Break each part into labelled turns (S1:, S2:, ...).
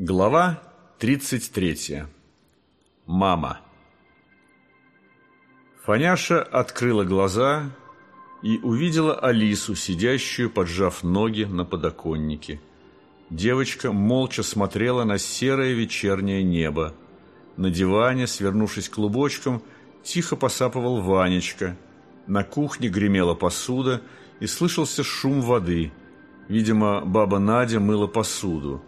S1: Глава 33. Мама. Фаняша открыла глаза и увидела Алису, сидящую, поджав ноги на подоконнике. Девочка молча смотрела на серое вечернее небо. На диване, свернувшись клубочком, тихо посапывал Ванечка. На кухне гремела посуда и слышался шум воды. Видимо, баба Надя мыла посуду.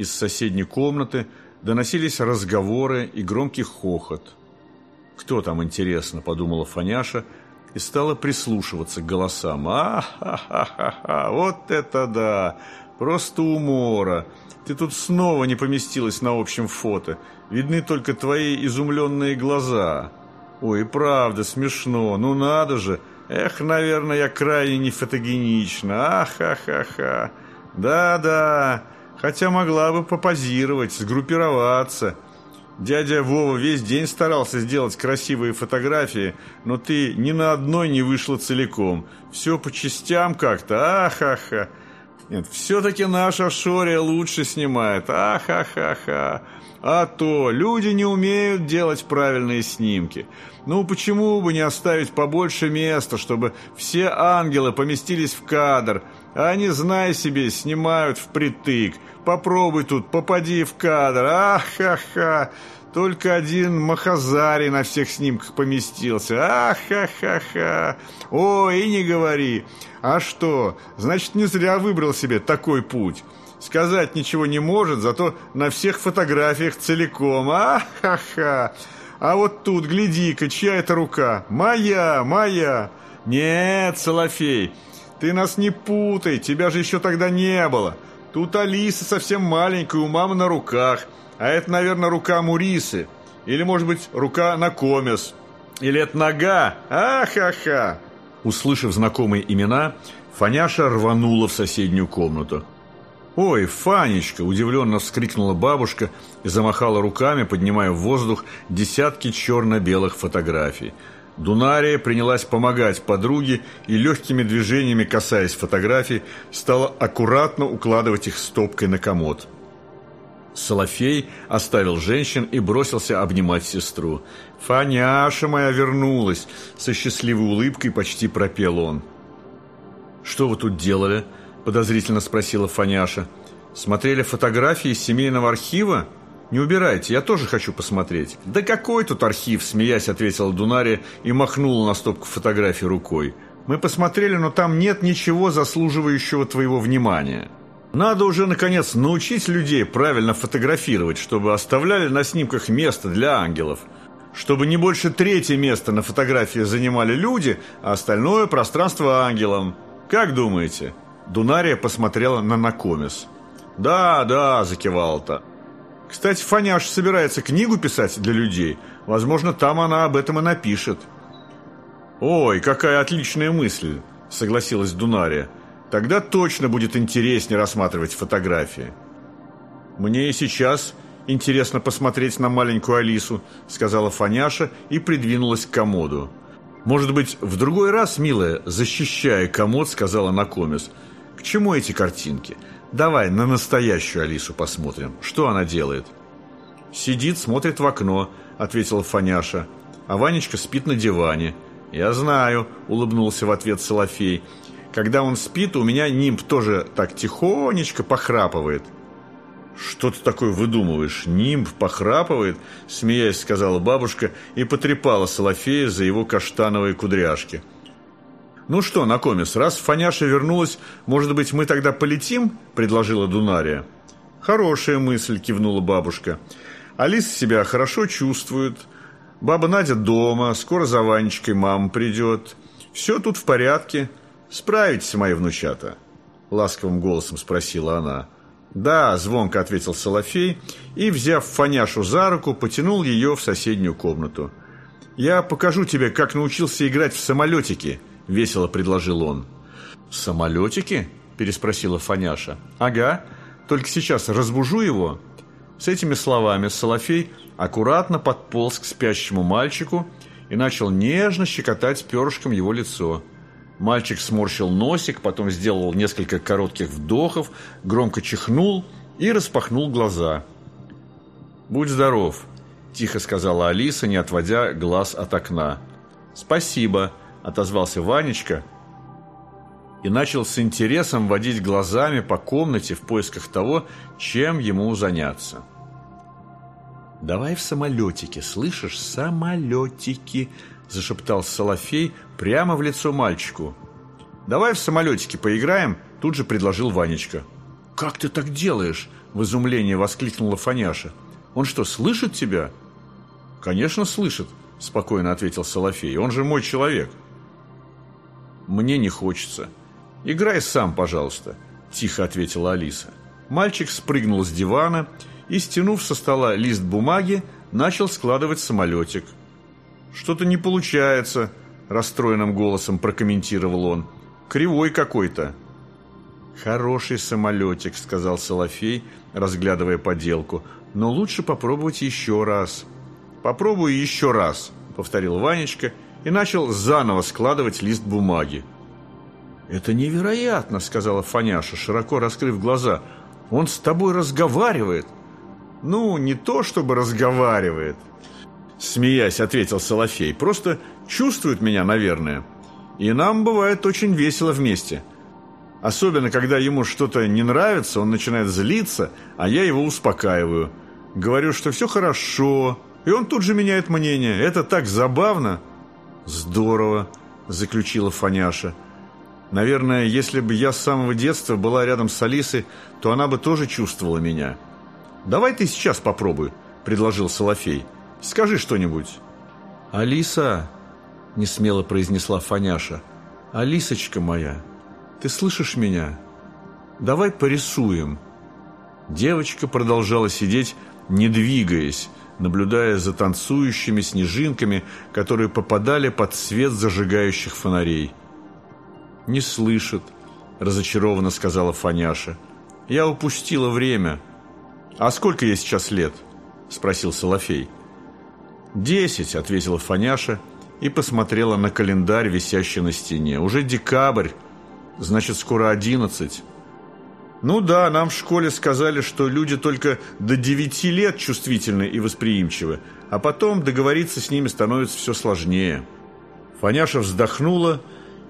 S1: Из соседней комнаты доносились разговоры и громкий хохот. «Кто там, интересно?» – подумала Фаняша и стала прислушиваться к голосам. «А-ха-ха-ха! Вот это да! Просто умора! Ты тут снова не поместилась на общем фото. Видны только твои изумленные глаза. Ой, правда, смешно. Ну надо же! Эх, наверное, я крайне не фотогенична. Ах-ха-ха-ха! Да-да!» Хотя могла бы попозировать, сгруппироваться. Дядя Вова весь день старался сделать красивые фотографии, но ты ни на одной не вышла целиком. Все по частям как-то, ахаха. Нет, все-таки наша Шория лучше снимает, ахахаха. А то люди не умеют делать правильные снимки. Ну, почему бы не оставить побольше места, чтобы все ангелы поместились в кадр, а они, зная себе, снимают впритык. Попробуй тут, попади в кадр, ах-ха-ха. Только один Махазари на всех снимках поместился. Ах-ха-ха-ха. Ой, и не говори. А что, значит, не зря выбрал себе такой путь. Сказать ничего не может, зато на всех фотографиях целиком. А-ха-ха! А вот тут, гляди-ка, чья это рука? Моя, моя! Нет, Солофей, ты нас не путай, тебя же еще тогда не было. Тут Алиса совсем маленькая, у мамы на руках. А это, наверное, рука Мурисы. Или, может быть, рука Накомес. Или это нога? А-ха-ха! Услышав знакомые имена, Фаняша рванула в соседнюю комнату. «Ой, Фанечка!» – удивленно вскрикнула бабушка и замахала руками, поднимая в воздух десятки черно-белых фотографий. Дунария принялась помогать подруге и легкими движениями, касаясь фотографий, стала аккуратно укладывать их стопкой на комод. Солофей оставил женщин и бросился обнимать сестру. «Фаняша моя вернулась!» – со счастливой улыбкой почти пропел он. «Что вы тут делали?» – подозрительно спросила Фаняша. «Смотрели фотографии из семейного архива? Не убирайте, я тоже хочу посмотреть». «Да какой тут архив?» – смеясь ответила Дунария и махнула на стопку фотографий рукой. «Мы посмотрели, но там нет ничего заслуживающего твоего внимания». Надо уже, наконец, научить людей правильно фотографировать, чтобы оставляли на снимках место для ангелов. Чтобы не больше третье место на фотографии занимали люди, а остальное пространство ангелам. Как думаете?» Дунария посмотрела на Накомис. «Да, да», – закивал-то. «Кстати, Фаняш собирается книгу писать для людей. Возможно, там она об этом и напишет». «Ой, какая отличная мысль», – согласилась Дунария. «Тогда точно будет интереснее рассматривать фотографии». «Мне и сейчас интересно посмотреть на маленькую Алису», – сказала Фаняша и придвинулась к комоду. «Может быть, в другой раз, милая, защищая комод», – сказала Накомис – к чему эти картинки? Давай на настоящую Алису посмотрим. Что она делает?» «Сидит, смотрит в окно», — ответила Фаняша. «А Ванечка спит на диване». «Я знаю», — улыбнулся в ответ Солофей. «Когда он спит, у меня нимб тоже так тихонечко похрапывает». «Что ты такое выдумываешь? Нимб похрапывает?» Смеясь, сказала бабушка и потрепала Солофея за его каштановые кудряшки. «Ну что, Накомис, раз Фаняша вернулась, может быть, мы тогда полетим?» – предложила Дунария. «Хорошая мысль», – кивнула бабушка. «Алиса себя хорошо чувствует. Баба Надя дома, скоро за Ванечкой мама придет. Все тут в порядке. Справитесь, мои внучата?» – ласковым голосом спросила она. «Да», – звонко ответил Солофей и, взяв Фаняшу за руку, потянул ее в соседнюю комнату. «Я покажу тебе, как научился играть в самолетики», весело предложил он. «Самолетики?» – переспросила Фаняша. «Ага, только сейчас разбужу его». С этими словами Солофей аккуратно подполз к спящему мальчику и начал нежно щекотать перышком его лицо. Мальчик сморщил носик, потом сделал несколько коротких вдохов, громко чихнул и распахнул глаза. «Будь здоров», – тихо сказала Алиса, не отводя глаз от окна. «Спасибо», – отозвался Ванечка и начал с интересом водить глазами по комнате в поисках того, чем ему заняться. «Давай в самолетике, слышишь, самолетики!» – зашептал Солофей прямо в лицо мальчику. «Давай в самолетике поиграем», – тут же предложил Ванечка. «Как ты так делаешь?» – в изумлении воскликнула Фаняша. «Он что, слышит тебя?» «Конечно, слышит», – спокойно ответил Солофей. «Он же мой человек». «Мне не хочется. Играй сам, пожалуйста», – тихо ответила Алиса. Мальчик спрыгнул с дивана и, стянув со стола лист бумаги, начал складывать самолетик. «Что-то не получается», – расстроенным голосом прокомментировал он. «Кривой какой-то». «Хороший самолетик», – сказал Солофей, разглядывая поделку. «Но лучше попробовать еще раз». «Попробую еще раз», – повторил Ванечка и начал заново складывать лист бумаги. «Это невероятно», – сказала Фаняша, широко раскрыв глаза. «Он с тобой разговаривает». «Ну, не то чтобы разговаривает», – смеясь ответил Солофей. «Просто чувствует меня, наверное. И нам бывает очень весело вместе. Особенно, когда ему что-то не нравится, он начинает злиться, а я его успокаиваю. Говорю, что все хорошо, и он тут же меняет мнение. Это так забавно». «Здорово», – заключила Фаняша. «Наверное, если бы я с самого детства была рядом с Алисой, то она бы тоже чувствовала меня». «Давай ты сейчас попробуй», – предложил Солофей. «Скажи что-нибудь». «Алиса», – несмело произнесла Фаняша, – «Алисочка моя, ты слышишь меня? Давай порисуем». Девочка продолжала сидеть, не двигаясь, наблюдая за танцующими снежинками, которые попадали под свет зажигающих фонарей. «Не слышит», – разочарованно сказала Фаняша. «Я упустила время». «А сколько ей сейчас лет?» – спросил Солофей. «Десять», – ответила Фаняша и посмотрела на календарь, висящий на стене. «Уже декабрь, значит, скоро одиннадцать». «Ну да, нам в школе сказали, что люди только до девяти лет чувствительны и восприимчивы, а потом договориться с ними становится все сложнее». Фаняша вздохнула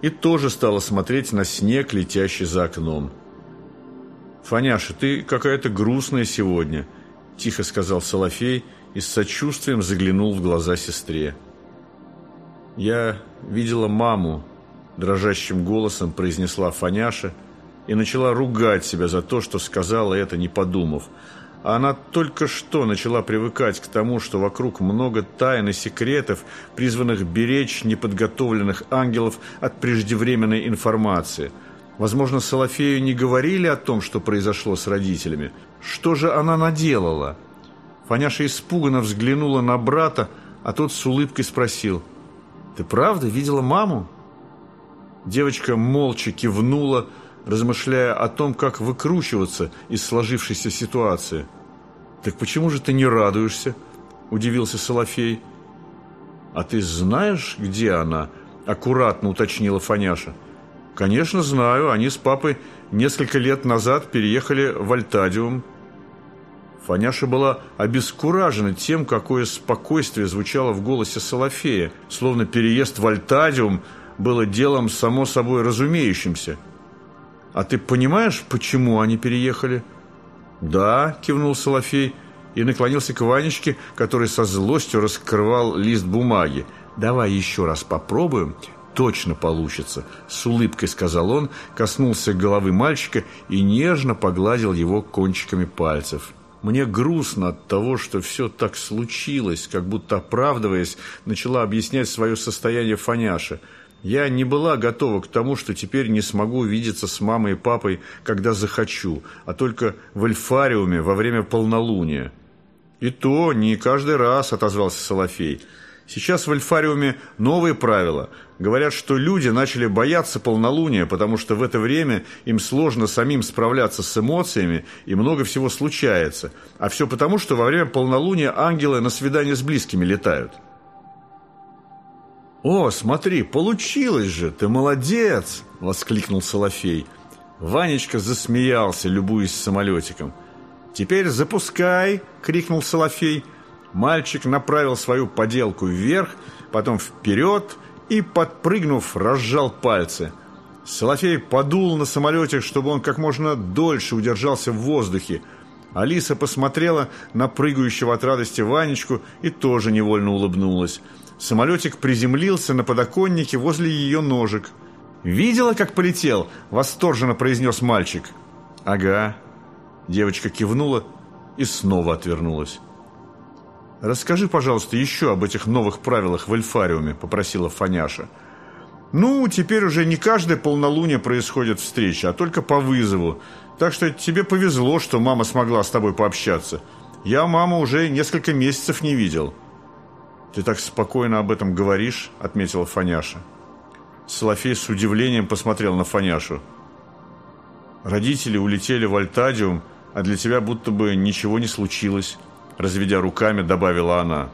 S1: и тоже стала смотреть на снег, летящий за окном. «Фаняша, ты какая-то грустная сегодня», – тихо сказал Солофей и с сочувствием заглянул в глаза сестре. «Я видела маму», – дрожащим голосом произнесла Фаняша и начала ругать себя за то, что сказала это, не подумав. А она только что начала привыкать к тому, что вокруг много тайн и секретов, призванных беречь неподготовленных ангелов от преждевременной информации – Возможно, Солофею не говорили о том, что произошло с родителями. Что же она наделала? Фаняша испуганно взглянула на брата, а тот с улыбкой спросил. «Ты правда видела маму?» Девочка молча кивнула, размышляя о том, как выкручиваться из сложившейся ситуации. «Так почему же ты не радуешься?» – удивился Солофей. «А ты знаешь, где она?» – аккуратно уточнила Фаняша. – «Конечно, знаю. Они с папой несколько лет назад переехали в Альтадиум». Фаняша была обескуражена тем, какое спокойствие звучало в голосе Солофея, словно переезд в Альтадиум было делом само собой разумеющимся. «А ты понимаешь, почему они переехали?» «Да», – кивнул Солофей и наклонился к Ванечке, который со злостью раскрывал лист бумаги. «Давай еще раз попробуем точно получится», — с улыбкой сказал он, коснулся головы мальчика и нежно погладил его кончиками пальцев. «Мне грустно от того, что все так случилось», как будто оправдываясь, начала объяснять свое состояние Фаняша. «Я не была готова к тому, что теперь не смогу увидеться с мамой и папой, когда захочу, а только в эльфариуме во время полнолуния». «И то не каждый раз», — отозвался Солофей. Сейчас в Альфариуме новые правила. Говорят, что люди начали бояться полнолуния, потому что в это время им сложно самим справляться с эмоциями, и много всего случается. А все потому, что во время полнолуния ангелы на свидание с близкими летают. «О, смотри, получилось же! Ты молодец!» – воскликнул Солофей. Ванечка засмеялся, любуясь самолетиком. «Теперь запускай!» — крикнул Солофей. Мальчик направил свою поделку вверх, потом вперед и, подпрыгнув, разжал пальцы. Солофей подул на самолете, чтобы он как можно дольше удержался в воздухе. Алиса посмотрела на прыгающего от радости Ванечку и тоже невольно улыбнулась. Самолетик приземлился на подоконнике возле ее ножек. «Видела, как полетел?» – восторженно произнес мальчик. «Ага». Девочка кивнула и снова отвернулась. «Расскажи, пожалуйста, еще об этих новых правилах в Эльфариуме», – попросила Фаняша. «Ну, теперь уже не каждое полнолуние происходит встреча, а только по вызову. Так что тебе повезло, что мама смогла с тобой пообщаться. Я маму уже несколько месяцев не видел». «Ты так спокойно об этом говоришь», – отметила Фаняша. Солофей с удивлением посмотрел на Фаняшу. «Родители улетели в Альтадиум, а для тебя будто бы ничего не случилось», – разведя руками, добавила она.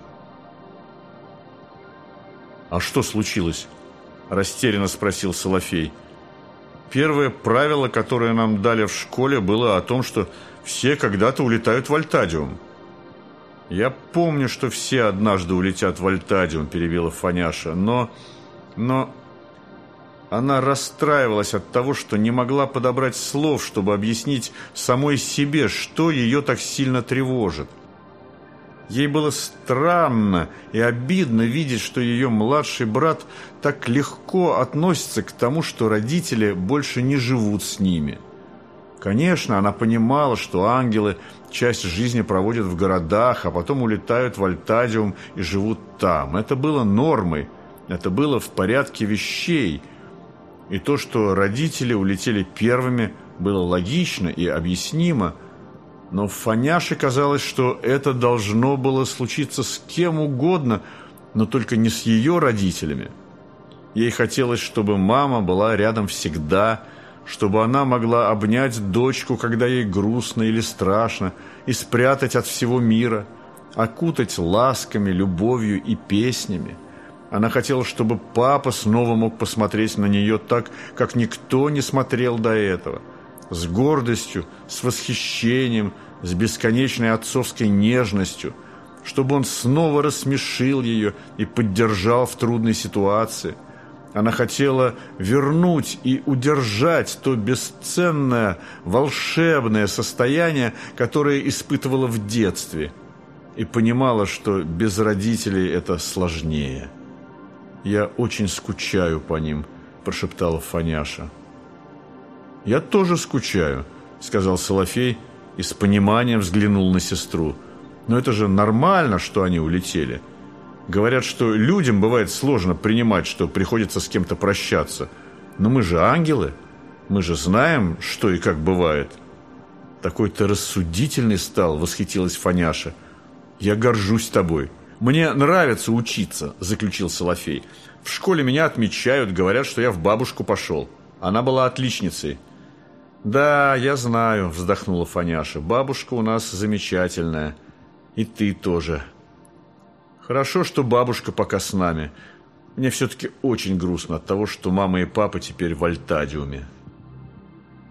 S1: «А что случилось?» – растерянно спросил Солофей. «Первое правило, которое нам дали в школе, было о том, что все когда-то улетают в Альтадиум». «Я помню, что все однажды улетят в Альтадиум», – перебила Фаняша, – «но... но...» Она расстраивалась от того, что не могла подобрать слов, чтобы объяснить самой себе, что ее так сильно тревожит. Ей было странно и обидно видеть, что ее младший брат так легко относится к тому, что родители больше не живут с ними. Конечно, она понимала, что ангелы часть жизни проводят в городах, а потом улетают в Альтадиум и живут там. Это было нормой, это было в порядке вещей – и то, что родители улетели первыми, было логично и объяснимо, но Фаняше казалось, что это должно было случиться с кем угодно, но только не с ее родителями. Ей хотелось, чтобы мама была рядом всегда, чтобы она могла обнять дочку, когда ей грустно или страшно, и спрятать от всего мира, окутать ласками, любовью и песнями. Она хотела, чтобы папа снова мог посмотреть на нее так, как никто не смотрел до этого. С гордостью, с восхищением, с бесконечной отцовской нежностью. Чтобы он снова рассмешил ее и поддержал в трудной ситуации. Она хотела вернуть и удержать то бесценное, волшебное состояние, которое испытывала в детстве. И понимала, что без родителей это сложнее. «Я очень скучаю по ним», – прошептала Фаняша. «Я тоже скучаю», – сказал Солофей и с пониманием взглянул на сестру. «Но это же нормально, что они улетели. Говорят, что людям бывает сложно принимать, что приходится с кем-то прощаться. Но мы же ангелы, мы же знаем, что и как бывает». «Такой ты рассудительный стал», – восхитилась Фаняша. «Я горжусь тобой». «Мне нравится учиться», – заключил Солофей. «В школе меня отмечают, говорят, что я в бабушку пошел. Она была отличницей». «Да, я знаю», – вздохнула Фаняша. «Бабушка у нас замечательная. И ты тоже». «Хорошо, что бабушка пока с нами. Мне все-таки очень грустно от того, что мама и папа теперь в Альтадиуме».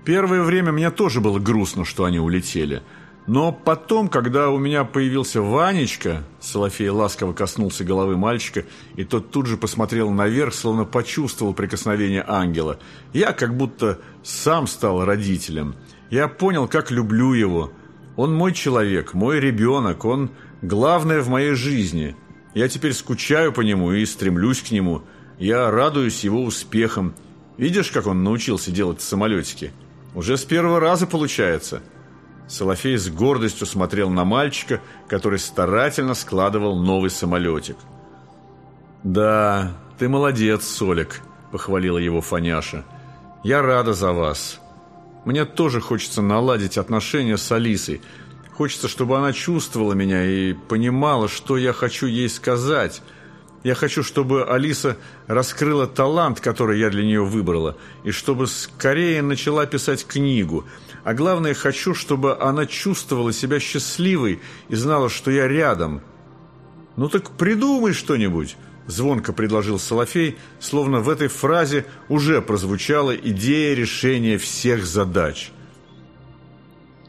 S1: Первое время мне тоже было грустно, что они улетели – но потом, когда у меня появился Ванечка, Солофей ласково коснулся головы мальчика, и тот тут же посмотрел наверх, словно почувствовал прикосновение ангела, я как будто сам стал родителем. Я понял, как люблю его. Он мой человек, мой ребенок, он главное в моей жизни. Я теперь скучаю по нему и стремлюсь к нему. Я радуюсь его успехам. Видишь, как он научился делать самолетики? Уже с первого раза получается». Солофей с гордостью смотрел на мальчика, который старательно складывал новый самолетик. «Да, ты молодец, Солик», — похвалила его Фаняша. «Я рада за вас. Мне тоже хочется наладить отношения с Алисой. Хочется, чтобы она чувствовала меня и понимала, что я хочу ей сказать». Я хочу, чтобы Алиса раскрыла талант, который я для нее выбрала, и чтобы скорее начала писать книгу. А главное, хочу, чтобы она чувствовала себя счастливой и знала, что я рядом. «Ну так придумай что-нибудь», – звонко предложил Солофей, словно в этой фразе уже прозвучала идея решения всех задач.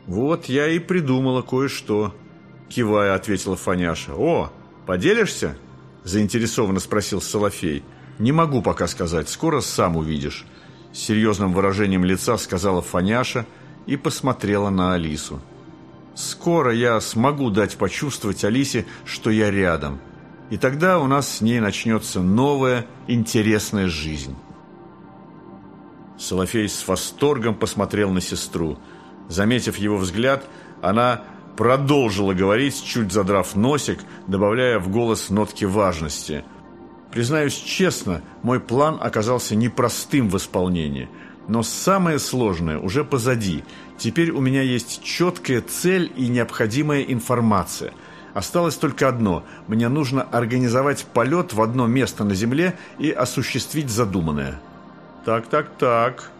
S1: «Вот я и придумала кое-что», – кивая, ответила Фаняша. «О, поделишься?» – заинтересованно спросил Солофей. «Не могу пока сказать, скоро сам увидишь», – серьезным выражением лица сказала Фаняша и посмотрела на Алису. «Скоро я смогу дать почувствовать Алисе, что я рядом, и тогда у нас с ней начнется новая, интересная жизнь». Солофей с восторгом посмотрел на сестру. Заметив его взгляд, она продолжила говорить, чуть задрав носик, добавляя в голос нотки важности. Признаюсь честно, мой план оказался непростым в исполнении. Но самое сложное уже позади. Теперь у меня есть четкая цель и необходимая информация. Осталось только одно. Мне нужно организовать полет в одно место на Земле и осуществить задуманное. «Так, так, так.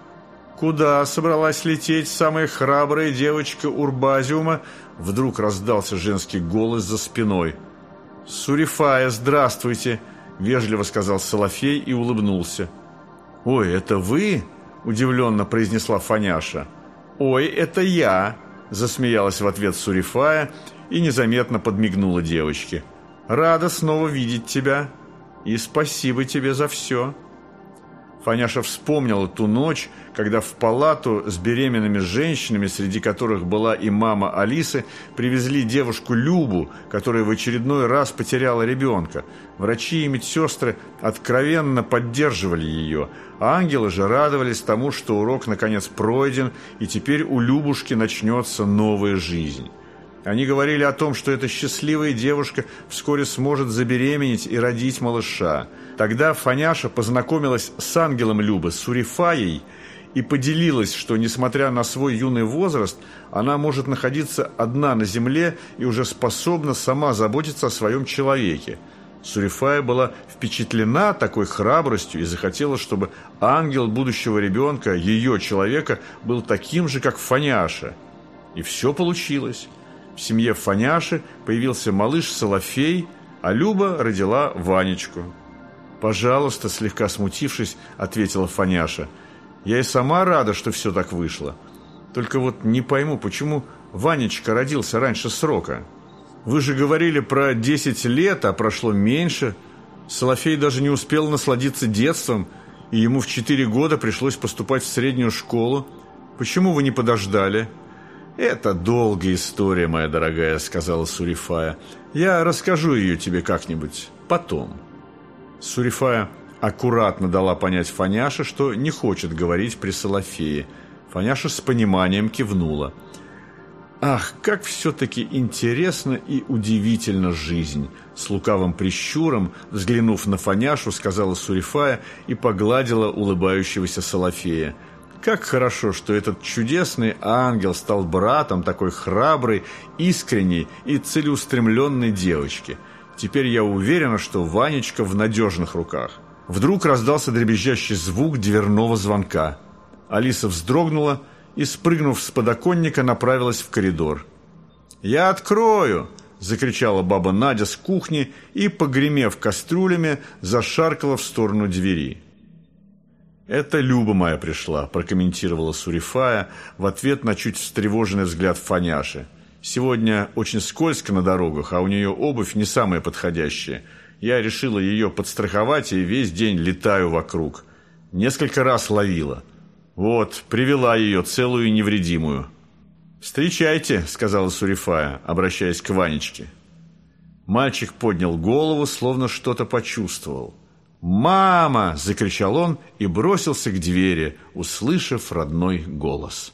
S1: Куда собралась лететь самая храбрая девочка Урбазиума?» Вдруг раздался женский голос за спиной. «Сурифая, здравствуйте!» – вежливо сказал Солофей и улыбнулся. «Ой, это вы?» – удивленно произнесла Фаняша. «Ой, это я!» – засмеялась в ответ Сурифая и незаметно подмигнула девочке. «Рада снова видеть тебя и спасибо тебе за все!» Фаняша вспомнила ту ночь, когда в палату с беременными женщинами, среди которых была и мама Алисы, привезли девушку Любу, которая в очередной раз потеряла ребенка. Врачи и медсестры откровенно поддерживали ее, а ангелы же радовались тому, что урок наконец пройден, и теперь у Любушки начнется новая жизнь. Они говорили о том, что эта счастливая девушка вскоре сможет забеременеть и родить малыша. Тогда Фаняша познакомилась с ангелом Любы, Сурифаей, и поделилась, что, несмотря на свой юный возраст, она может находиться одна на земле и уже способна сама заботиться о своем человеке. Сурифая была впечатлена такой храбростью и захотела, чтобы ангел будущего ребенка, ее человека, был таким же, как Фаняша. И все получилось. В семье Фаняши появился малыш Солофей, а Люба родила Ванечку. «Пожалуйста», слегка смутившись, ответила Фаняша. «Я и сама рада, что все так вышло. Только вот не пойму, почему Ванечка родился раньше срока? Вы же говорили про 10 лет, а прошло меньше. Солофей даже не успел насладиться детством, и ему в 4 года пришлось поступать в среднюю школу. Почему вы не подождали?» «Это долгая история, моя дорогая», — сказала Сурифая. «Я расскажу ее тебе как-нибудь потом». Сурифая аккуратно дала понять Фаняше, что не хочет говорить при Солофее. Фаняша с пониманием кивнула. «Ах, как все-таки интересно и удивительно жизнь!» С лукавым прищуром, взглянув на Фаняшу, сказала Сурифая и погладила улыбающегося Солофея. Как хорошо, что этот чудесный ангел стал братом такой храброй, искренней и целеустремленной девочки. Теперь я уверена, что Ванечка в надежных руках. Вдруг раздался дребезжащий звук дверного звонка. Алиса вздрогнула и, спрыгнув с подоконника, направилась в коридор. «Я открою!» – закричала баба Надя с кухни и, погремев кастрюлями, зашаркала в сторону двери. «Это Люба моя пришла», – прокомментировала Сурифая в ответ на чуть встревоженный взгляд Фаняши. «Сегодня очень скользко на дорогах, а у нее обувь не самая подходящая. Я решила ее подстраховать и весь день летаю вокруг. Несколько раз ловила. Вот, привела ее целую и невредимую». «Встречайте», – сказала Сурифая, обращаясь к Ванечке. Мальчик поднял голову, словно что-то почувствовал – «Мама!» – закричал он и бросился к двери, услышав родной голос.